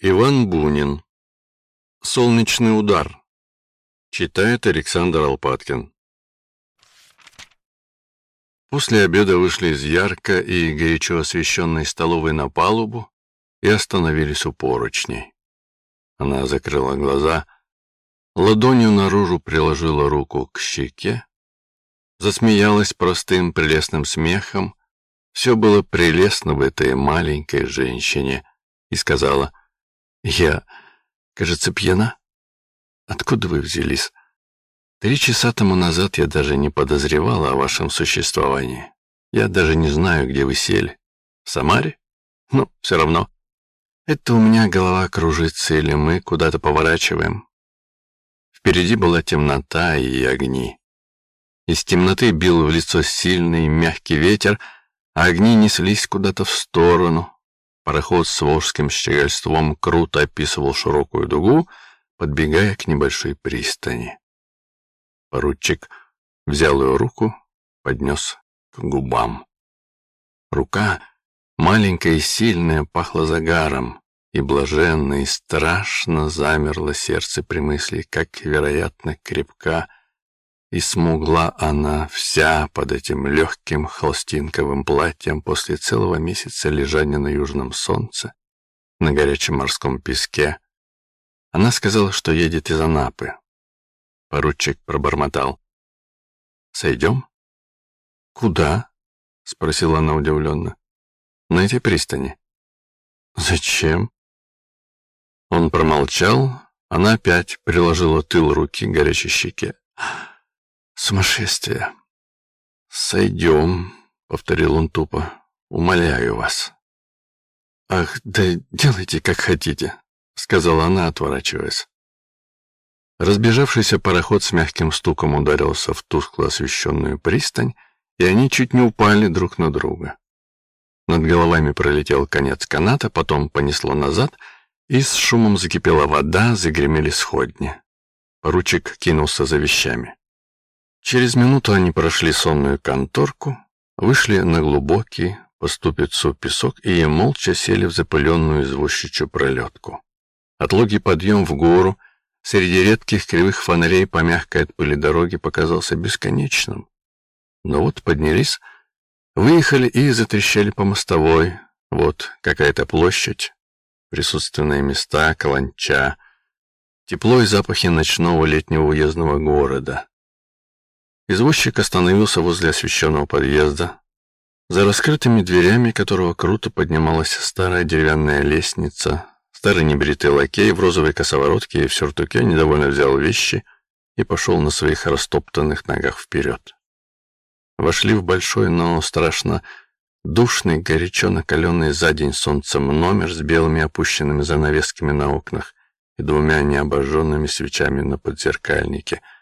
Иван Бунин. Солнечный удар. Читает Александр Алпаткин. После обеда вышли из ярко и горячо освещенной столовой на палубу и остановились у поручней. Она закрыла глаза, ладонью наружу приложила руку к щеке, засмеялась простым прелестным смехом, все было прелестно в этой маленькой женщине, и сказала, «Я, кажется, пьяна? Откуда вы взялись? Три часа тому назад я даже не подозревала о вашем существовании. Я даже не знаю, где вы сели. В Самаре? Ну, все равно. Это у меня голова кружится, или мы куда-то поворачиваем. Впереди была темнота и огни. Из темноты бил в лицо сильный мягкий ветер, а огни неслись куда-то в сторону. Пароход с волжским щегольством круто описывал широкую дугу, подбегая к небольшой пристани. Поручик взял ее руку, поднес к губам. Рука, маленькая и сильная, пахла загаром, и блаженно и страшно замерло сердце при мысли, как, вероятно, крепка и смугла она вся под этим легким холстинковым платьем после целого месяца лежания на южном солнце, на горячем морском песке. Она сказала, что едет из Анапы. Поручик пробормотал. «Сойдем?» «Куда?» — спросила она удивленно. «На эти пристани». «Зачем?» Он промолчал, она опять приложила тыл руки к горячей щеке. Сумасшествие. Сойдем, повторил он тупо. Умоляю вас. Ах, да делайте, как хотите, сказала она, отворачиваясь. Разбежавшийся пароход с мягким стуком ударился в тускло освещенную пристань, и они чуть не упали друг на друга. Над головами пролетел конец каната, потом понесло назад, и с шумом закипела вода, загремели сходни. Поручик кинулся за вещами. Через минуту они прошли сонную конторку, вышли на глубокий по ступицу песок и молча сели в запыленную извозчичью пролетку. Отлогий подъем в гору среди редких кривых фонарей по мягкой от пыли дороги показался бесконечным. Но вот поднялись, выехали и затрещали по мостовой. Вот какая-то площадь, присутственные места, каланча, тепло и запахи ночного летнего уездного города. Извозчик остановился возле освещенного подъезда, за раскрытыми дверями которого круто поднималась старая деревянная лестница. Старый небритый лакей в розовой косоворотке и в сюртуке недовольно взял вещи и пошел на своих растоптанных ногах вперед. Вошли в большой, но страшно душный, горячо накаленный за день солнцем номер с белыми опущенными занавесками на окнах и двумя необожженными свечами на подзеркальнике —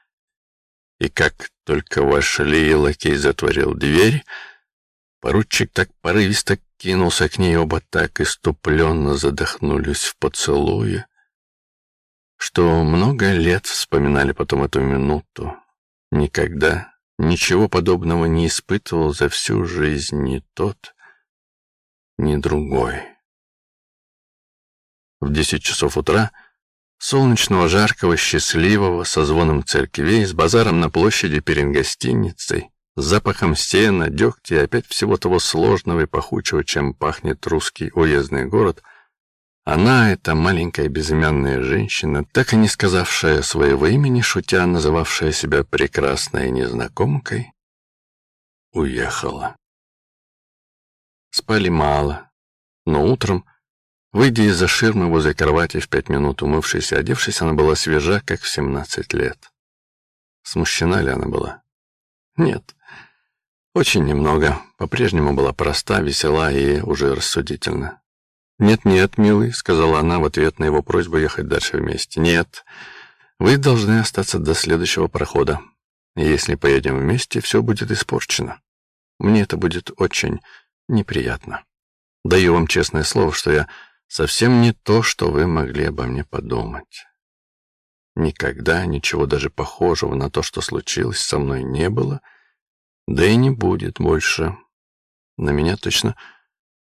и как только вошли, и лакей затворил дверь, поручик так порывисто кинулся к ней, оба так иступленно задохнулись в поцелуе, что много лет вспоминали потом эту минуту. Никогда ничего подобного не испытывал за всю жизнь ни тот, ни другой. В десять часов утра солнечного, жаркого, счастливого, со звоном церквей, с базаром на площади перед гостиницей, с запахом сена, дегтя и опять всего того сложного и пахучего, чем пахнет русский уездный город, она, эта маленькая безымянная женщина, так и не сказавшая своего имени, шутя, называвшая себя прекрасной незнакомкой, уехала. Спали мало, но утром, Выйдя из-за ширмы возле кровати в пять минут умывшись и одевшись, она была свежа, как в семнадцать лет. Смущена ли она была? Нет. Очень немного. По-прежнему была проста, весела и уже рассудительна. «Нет-нет, милый», — сказала она в ответ на его просьбу ехать дальше вместе. «Нет, вы должны остаться до следующего прохода. Если поедем вместе, все будет испорчено. Мне это будет очень неприятно. Даю вам честное слово, что я совсем не то, что вы могли обо мне подумать. Никогда ничего даже похожего на то, что случилось со мной, не было, да и не будет больше. На меня точно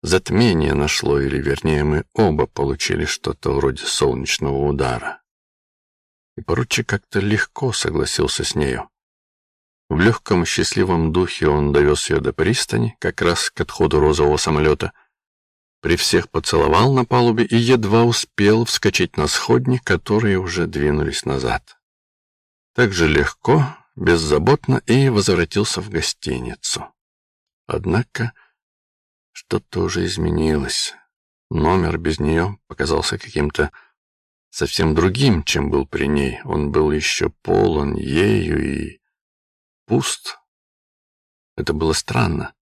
затмение нашло, или, вернее, мы оба получили что-то вроде солнечного удара. И поручик как-то легко согласился с нею. В легком счастливом духе он довез ее до пристани, как раз к отходу розового самолета. При всех поцеловал на палубе и едва успел вскочить на сходни, которые уже двинулись назад. Так же легко, беззаботно и возвратился в гостиницу. Однако что-то уже изменилось. Номер без нее показался каким-то совсем другим, чем был при ней. Он был еще полон ею и пуст. Это было странно.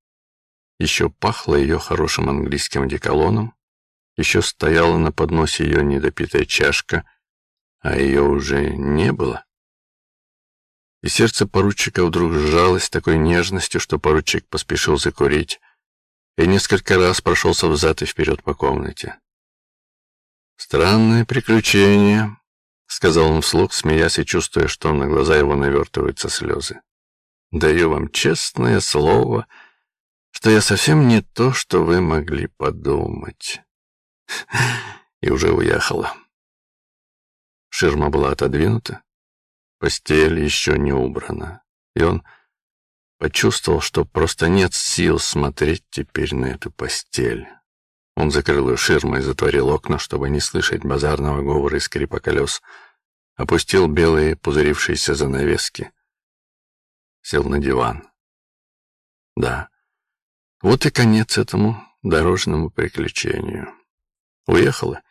Еще пахло ее хорошим английским одеколоном, еще стояла на подносе ее недопитая чашка, а ее уже не было. И сердце поручика вдруг сжалось такой нежностью, что поручик поспешил закурить и несколько раз прошелся взад и вперед по комнате. «Странное приключение», — сказал он вслух, смеясь и чувствуя, что на глаза его навертываются слезы. Даю вам честное слово, что я совсем не то, что вы могли подумать. И уже уехала. Ширма была отодвинута, постель еще не убрана, и он почувствовал, что просто нет сил смотреть теперь на эту постель. Он закрыл ее ширмой, затворил окна, чтобы не слышать базарного говора и скрипа колес, опустил белые пузырившиеся занавески — сел на диван. Да, вот и конец этому дорожному приключению. Уехала,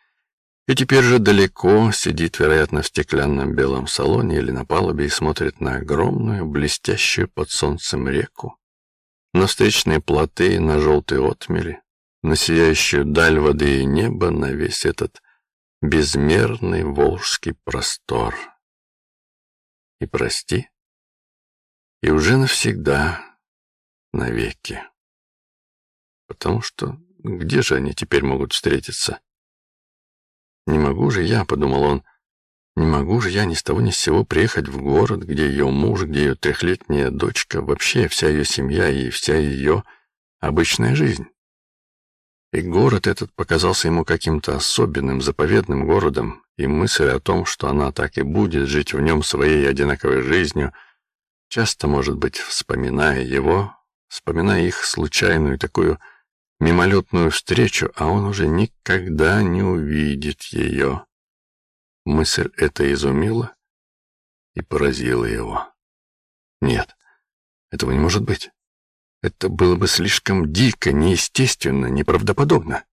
и теперь же далеко сидит, вероятно, в стеклянном белом салоне или на палубе и смотрит на огромную, блестящую под солнцем реку, на встречные плоты на желтые отмели, на сияющую даль воды и небо, на весь этот безмерный волжский простор. И прости, и уже навсегда, навеки. Потому что где же они теперь могут встретиться? Не могу же я, подумал он, не могу же я ни с того ни с сего приехать в город, где ее муж, где ее трехлетняя дочка, вообще вся ее семья и вся ее обычная жизнь. И город этот показался ему каким-то особенным, заповедным городом, и мысль о том, что она так и будет жить в нем своей одинаковой жизнью — Часто, может быть, вспоминая его, вспоминая их случайную такую мимолетную встречу, а он уже никогда не увидит ее. Мысль эта изумила и поразила его. Нет, этого не может быть. Это было бы слишком дико, неестественно, неправдоподобно.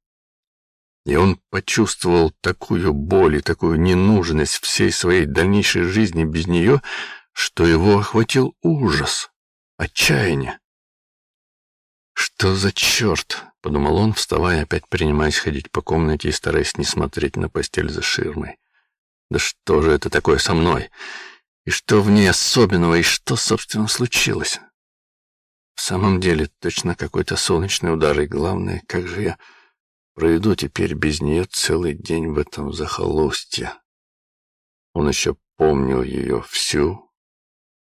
И он почувствовал такую боль и такую ненужность всей своей дальнейшей жизни без нее, что его охватил ужас, отчаяние. «Что за черт?» — подумал он, вставая, опять принимаясь ходить по комнате и стараясь не смотреть на постель за ширмой. «Да что же это такое со мной? И что в ней особенного, и что, собственно, случилось?» В самом деле, точно какой-то солнечный удар, и главное, как же я проведу теперь без нее целый день в этом захолустье. Он еще помнил ее всю,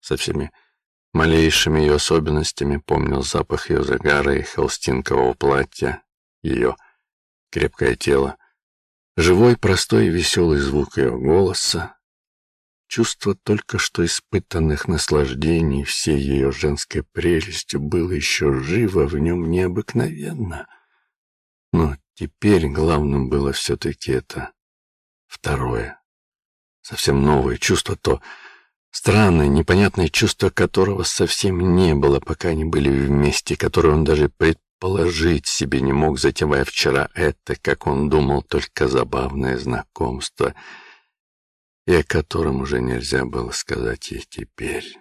со всеми малейшими ее особенностями, помнил запах ее загара и холстинкового платья, ее крепкое тело, живой, простой и веселый звук ее голоса, чувство только что испытанных наслаждений всей ее женской прелестью было еще живо в нем необыкновенно. Но теперь главным было все-таки это второе, совсем новое чувство, то, Странное, непонятное чувство которого совсем не было, пока они были вместе, которое он даже предположить себе не мог, затевая вчера это, как он думал, только забавное знакомство, и о котором уже нельзя было сказать ей теперь.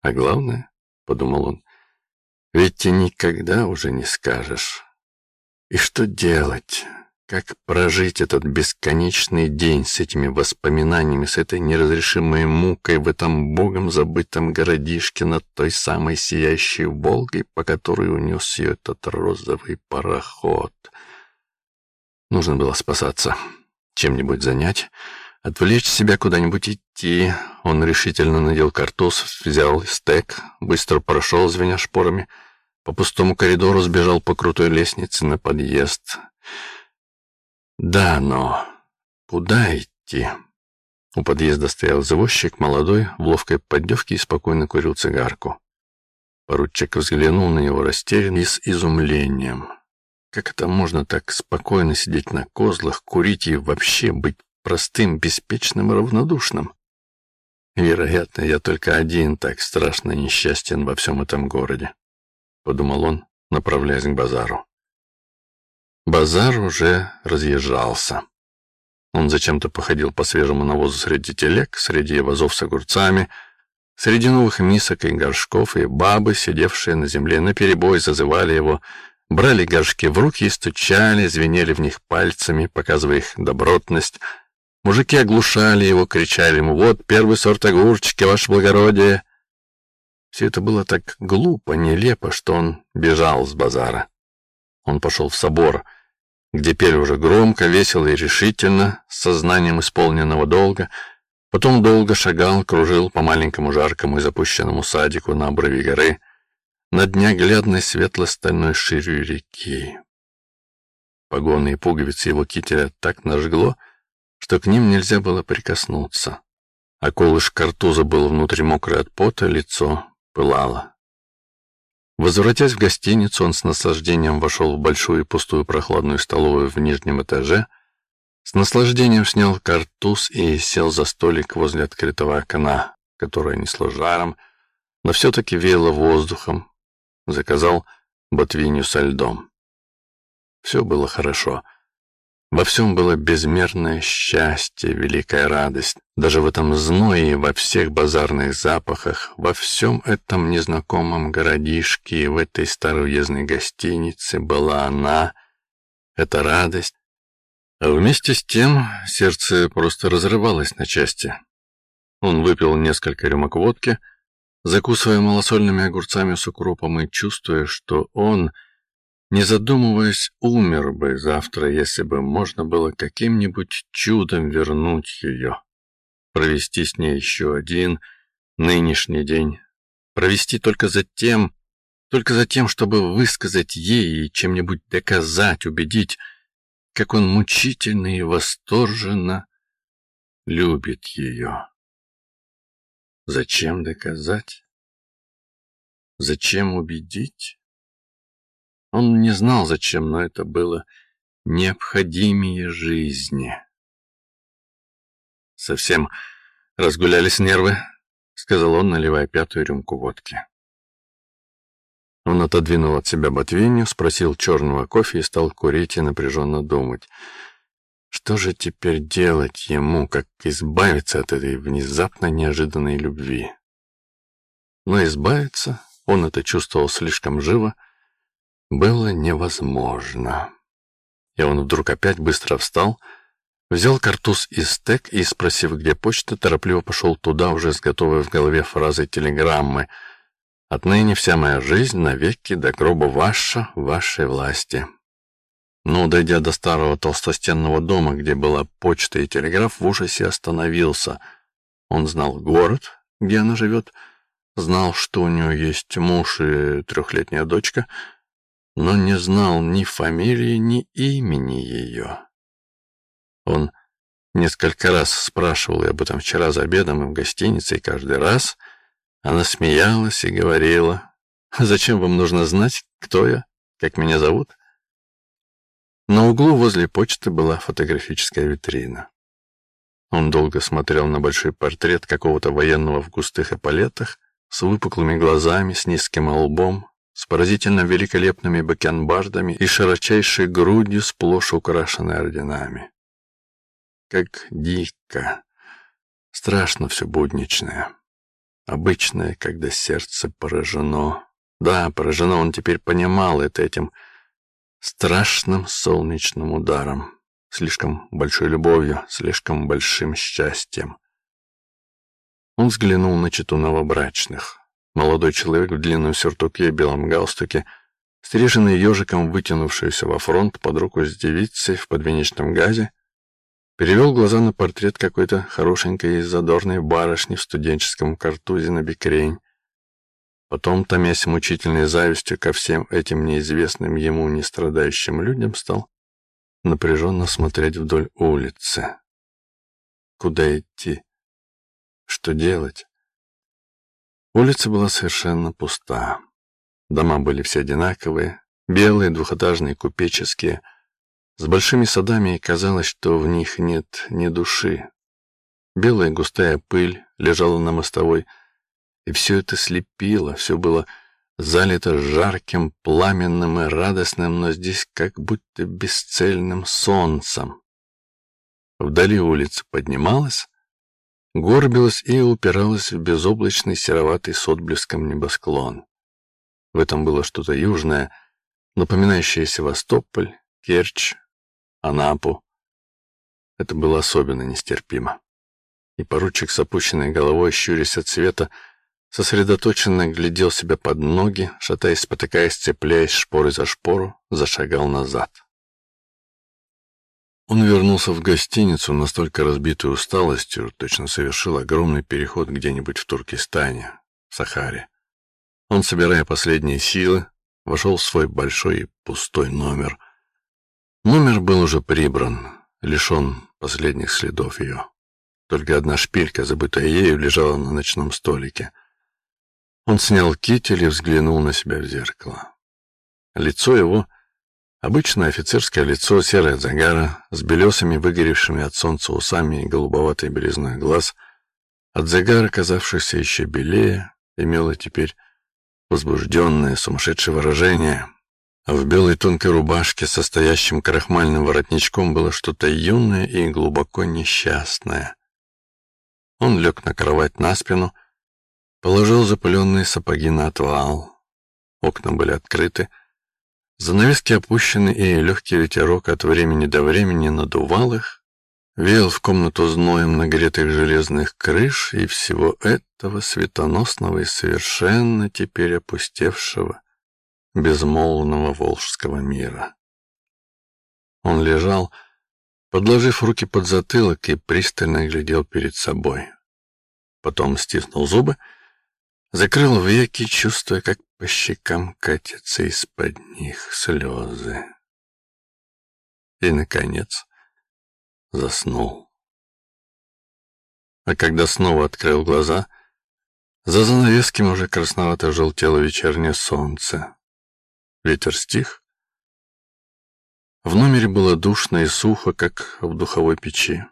А главное, — подумал он, — ведь ты никогда уже не скажешь. И что делать? Как прожить этот бесконечный день с этими воспоминаниями, с этой неразрешимой мукой в этом богом забытом городишке над той самой сияющей Волгой, по которой унес ее этот розовый пароход? Нужно было спасаться, чем-нибудь занять, отвлечь себя куда-нибудь идти. Он решительно надел картуз, взял стек, быстро прошел, звеня шпорами, по пустому коридору сбежал по крутой лестнице на подъезд. Да, но куда идти? У подъезда стоял извозчик, молодой, в ловкой поддевке и спокойно курил цигарку. Поручик взглянул на него растерянно и с изумлением. Как это можно так спокойно сидеть на козлах, курить и вообще быть простым, беспечным и равнодушным? Вероятно, я только один так страшно несчастен во всем этом городе, — подумал он, направляясь к базару. Базар уже разъезжался. Он зачем-то походил по свежему навозу среди телег, среди вазов с огурцами, среди новых мисок и горшков, и бабы, сидевшие на земле, наперебой зазывали его, брали горшки в руки и стучали, звенели в них пальцами, показывая их добротность. Мужики оглушали его, кричали ему «Вот первый сорт огурчики, ваше благородие!» Все это было так глупо, нелепо, что он бежал с базара. Он пошел в собор — где пели уже громко, весело и решительно, с сознанием исполненного долга, потом долго шагал, кружил по маленькому жаркому и запущенному садику на обрыве горы, над неоглядной светло-стальной ширью реки. Погоны и пуговицы его кителя так нажгло, что к ним нельзя было прикоснуться, а колыш картуза был внутри мокрый от пота, лицо пылало. Возвратясь в гостиницу, он с наслаждением вошел в большую и пустую прохладную столовую в нижнем этаже, с наслаждением снял картуз и сел за столик возле открытого окна, которое несло жаром, но все-таки веяло воздухом, заказал ботвинью со льдом. Все было хорошо — во всем было безмерное счастье, великая радость. Даже в этом зное, во всех базарных запахах, во всем этом незнакомом городишке в этой старой уездной гостинице была она, эта радость. А вместе с тем сердце просто разрывалось на части. Он выпил несколько рюмок водки, закусывая малосольными огурцами с укропом и чувствуя, что он — не задумываясь, умер бы завтра, если бы можно было каким-нибудь чудом вернуть ее, провести с ней еще один нынешний день, провести только за тем, только за тем, чтобы высказать ей и чем-нибудь доказать, убедить, как он мучительно и восторженно любит ее. Зачем доказать? Зачем убедить? Он не знал, зачем, но это было необходимее жизни. «Совсем разгулялись нервы», — сказал он, наливая пятую рюмку водки. Он отодвинул от себя ботвинью, спросил черного кофе и стал курить и напряженно думать. Что же теперь делать ему, как избавиться от этой внезапно неожиданной любви? Но избавиться, он это чувствовал слишком живо, — было невозможно. И он вдруг опять быстро встал, взял картуз и стек и, спросив, где почта, торопливо пошел туда, уже с готовой в голове фразой телеграммы «Отныне вся моя жизнь навеки до гроба ваша, вашей власти». Но, дойдя до старого толстостенного дома, где была почта и телеграф, в ужасе остановился. Он знал город, где она живет, знал, что у нее есть муж и трехлетняя дочка — но не знал ни фамилии, ни имени ее. Он несколько раз спрашивал об этом вчера за обедом и в гостинице, и каждый раз она смеялась и говорила, «Зачем вам нужно знать, кто я, как меня зовут?» На углу возле почты была фотографическая витрина. Он долго смотрел на большой портрет какого-то военного в густых эполетах, с выпуклыми глазами, с низким лбом, с поразительно великолепными бакенбардами и широчайшей грудью, сплошь украшенной орденами. Как дико, страшно все будничное, обычное, когда сердце поражено. Да, поражено он теперь понимал это этим страшным солнечным ударом, слишком большой любовью, слишком большим счастьем. Он взглянул на чету новобрачных. Молодой человек в длинном сюртуке и белом галстуке, стриженный ежиком, вытянувшийся во фронт под руку с девицей в подвенечном газе, перевел глаза на портрет какой-то хорошенькой и задорной барышни в студенческом картузе на бикрень. Потом, томясь мучительной завистью ко всем этим неизвестным ему не страдающим людям, стал напряженно смотреть вдоль улицы. Куда идти? Что делать? Улица была совершенно пуста. Дома были все одинаковые, белые, двухэтажные, купеческие, с большими садами, и казалось, что в них нет ни души. Белая густая пыль лежала на мостовой, и все это слепило, все было залито жарким, пламенным и радостным, но здесь как будто бесцельным солнцем. Вдали улица поднималась, горбилась и упиралась в безоблачный сероватый с отблеском небосклон. В этом было что-то южное, напоминающее Севастополь, Керчь, Анапу. Это было особенно нестерпимо. И поручик с опущенной головой, щурясь от света, сосредоточенно глядел себя под ноги, шатаясь, спотыкаясь, цепляясь шпорой за шпору, зашагал назад. Он вернулся в гостиницу, настолько разбитый усталостью, точно совершил огромный переход где-нибудь в Туркестане, в Сахаре. Он, собирая последние силы, вошел в свой большой и пустой номер. Номер был уже прибран, лишен последних следов ее. Только одна шпилька, забытая ею, лежала на ночном столике — он снял китель и взглянул на себя в зеркало. Лицо его, обычное офицерское лицо, серое от загара, с белесыми, выгоревшими от солнца усами и голубоватой белизной глаз, от загара, казавшийся еще белее, имело теперь возбужденное, сумасшедшее выражение, а в белой тонкой рубашке со стоящим крахмальным воротничком было что-то юное и глубоко несчастное. Он лег на кровать на спину, Положил запыленные сапоги на отвал. Окна были открыты. Занавески опущены, и легкий ветерок от времени до времени надувал их, веял в комнату зноем нагретых железных крыш и всего этого светоносного и совершенно теперь опустевшего, безмолвного волжского мира. Он лежал, подложив руки под затылок и пристально глядел перед собой. Потом стиснул зубы Закрыл веки, чувствуя, как по щекам катятся из-под них слезы. И, наконец, заснул. А когда снова открыл глаза, за занавесками уже красновато желтело вечернее солнце. Ветер стих. В номере было душно и сухо, как в духовой печи.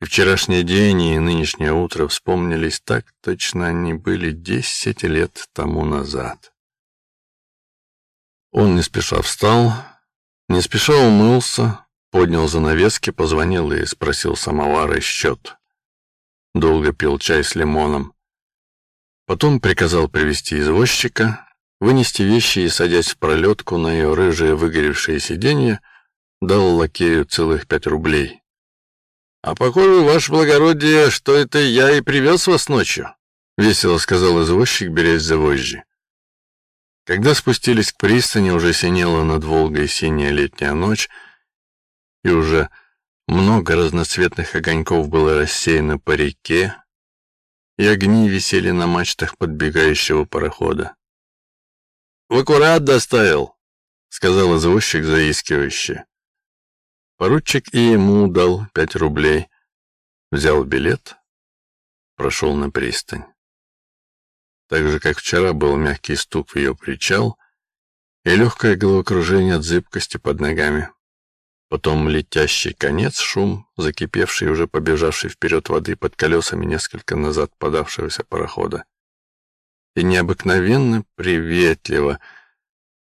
И вчерашний день и нынешнее утро вспомнились так, точно они были десять лет тому назад. Он не спеша встал, не спеша умылся, поднял занавески, позвонил и спросил самовара счет. Долго пил чай с лимоном. Потом приказал привести извозчика, вынести вещи и, садясь в пролетку на ее рыжее выгоревшее сиденье, дал лакею целых пять рублей. «А похоже, ваше благородие, что это я и привез вас ночью», — весело сказал извозчик, берясь за вожжи. Когда спустились к пристани, уже синела над Волгой синяя летняя ночь, и уже много разноцветных огоньков было рассеяно по реке, и огни висели на мачтах подбегающего парохода. «В аккурат доставил», — сказал извозчик заискивающе. Поручик и ему дал пять рублей, взял билет, прошел на пристань. Так же, как вчера, был мягкий стук в ее причал и легкое головокружение от зыбкости под ногами. Потом летящий конец, шум, закипевший уже побежавший вперед воды под колесами несколько назад подавшегося парохода. И необыкновенно приветливо —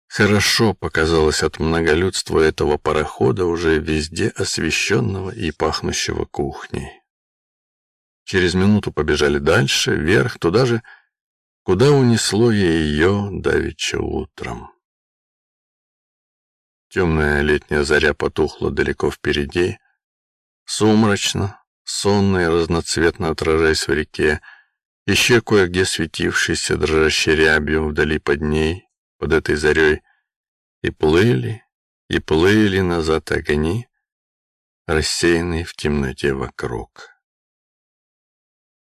Хорошо показалось от многолюдства этого парохода, уже везде освещенного и пахнущего кухней. Через минуту побежали дальше, вверх, туда же, куда унесло ее давеча утром. Темная летняя заря потухла далеко впереди, сумрачно, сонно и разноцветно отражаясь в реке, еще кое-где светившейся дрожащей рябью вдали под ней, под этой зарей, и плыли, и плыли назад огни, рассеянные в темноте вокруг.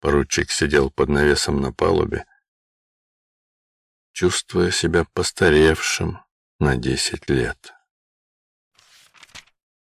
Поручик сидел под навесом на палубе, чувствуя себя постаревшим на десять лет.